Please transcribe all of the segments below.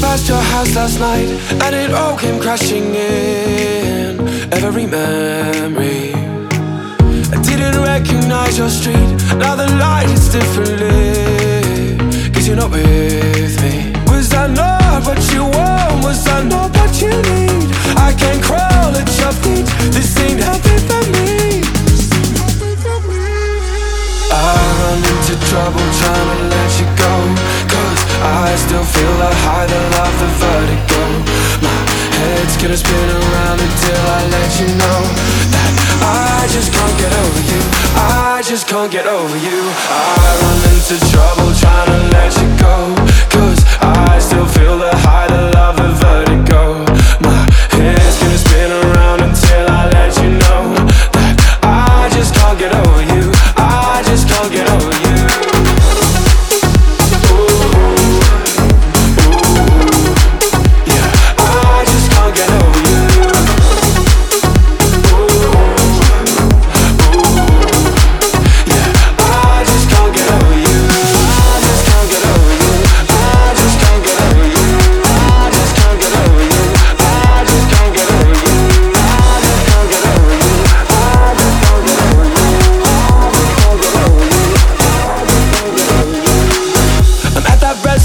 past your house last night and it all came crashing in. Every memory. I didn't recognize your street. Now the light is differently. Cause you're not with me. Was I not what you want? Was I not what you need? I can crawl at your feet. This ain't healthy for me. I run into trouble trying to let I still feel the high, the love, the vertigo. My head's gonna spin around until I let you know that I just can't get over you. I just can't get over you. I run into trouble trying to let you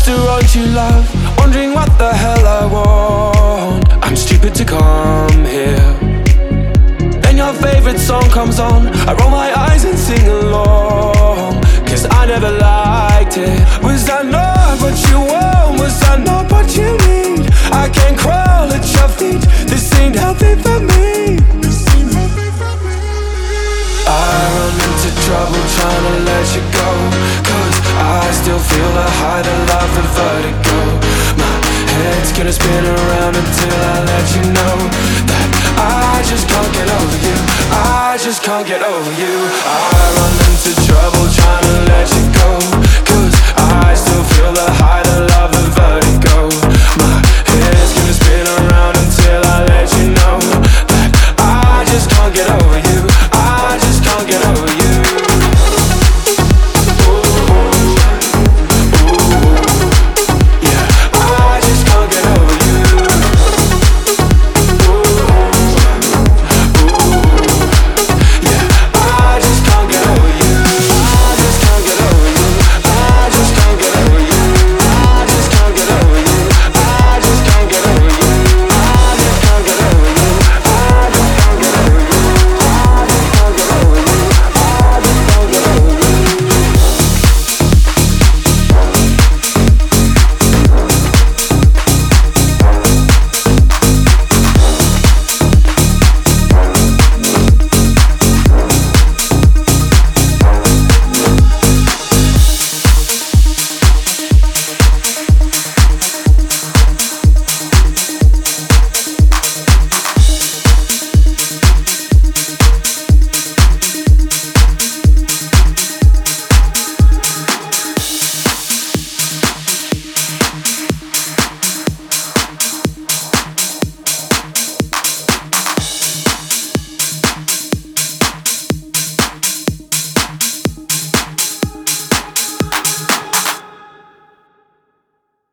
that restaurant you love, wondering what the hell I want. I'm stupid to come here. Then your favorite song comes on. I roll my eyes and sing along. Cause I never liked it. Was I not what you want? Was I not what you need? I can't crawl at your feet. This ain't healthy for me. I run into trouble trying to let you go still feel the height of love and vertigo. My head's gonna spin around until I let you know That I just can't get over you. I just can't get over you. I run into trouble